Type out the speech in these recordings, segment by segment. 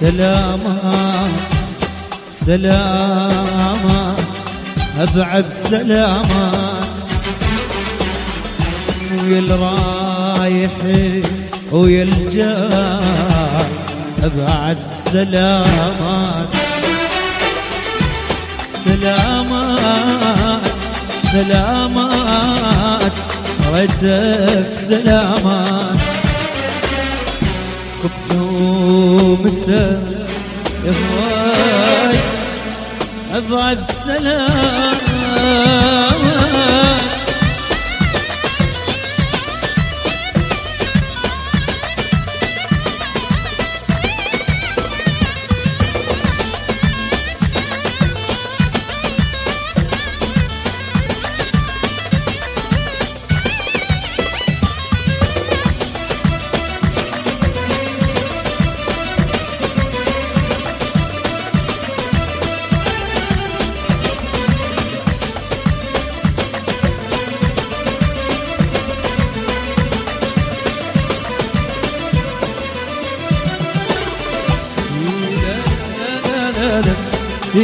سلامات سلامات أبعد سلامات ويا الرايح ويا الجاي أبعد سلامات سلامات سلامات ريتك سلامات صبح ومساء يا هواي أبعد سلامات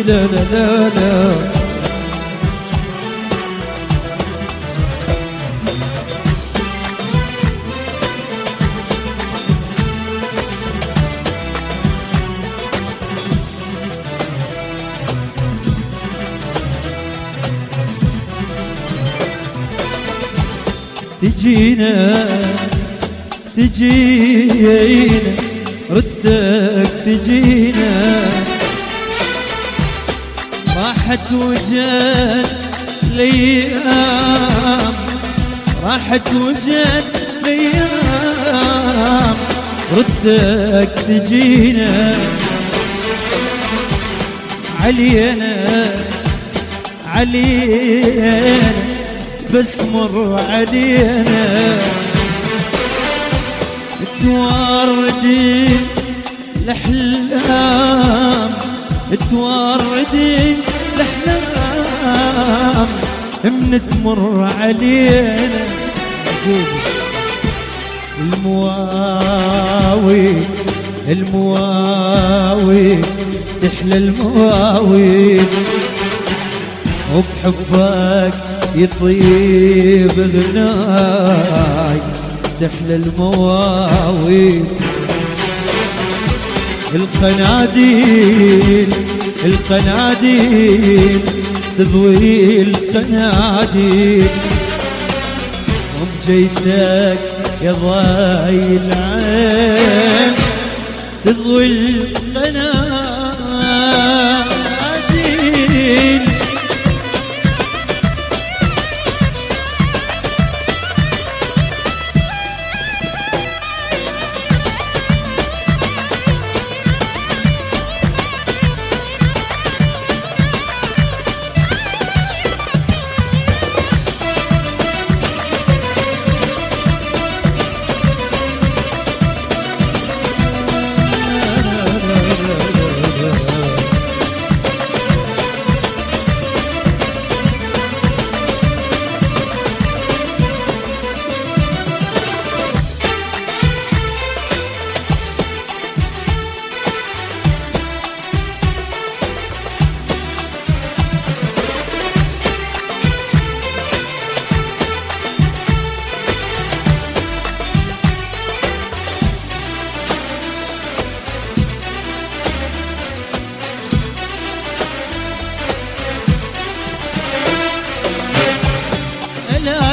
لا لا لا لا. تجينا تجينا ردك تجينا. راحت وجد الأيام راحت وجد الأيام. ردك تجينا علينا علينا بس مر علينا. توردين الأحلام توردين من تمر علينا. المواوي المواوي تحلى المواوي. وبحبك يطيب غناي تحلى المواويل القناديل القناديل تضوي القناديل وبجيتك يا ضاي العين تضوي القناديل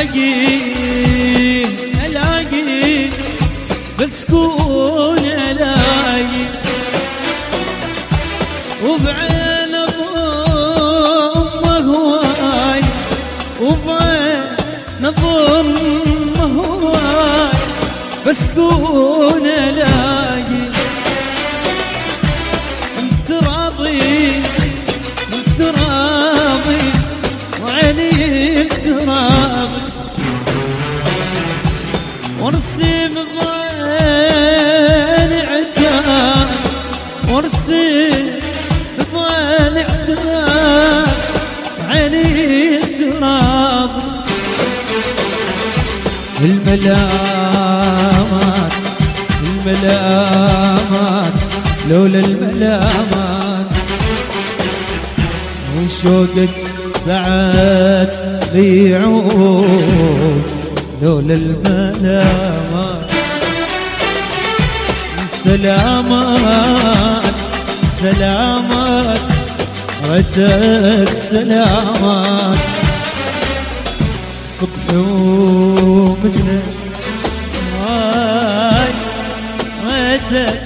الاقي الاقي بسكون غالي عتاب علي تراضي الملامات الملامات لولا الملامات وشوقك بعد بيعود لولا الملامات سلامات سلامات ريتك سلامات صبح ومساء ريتك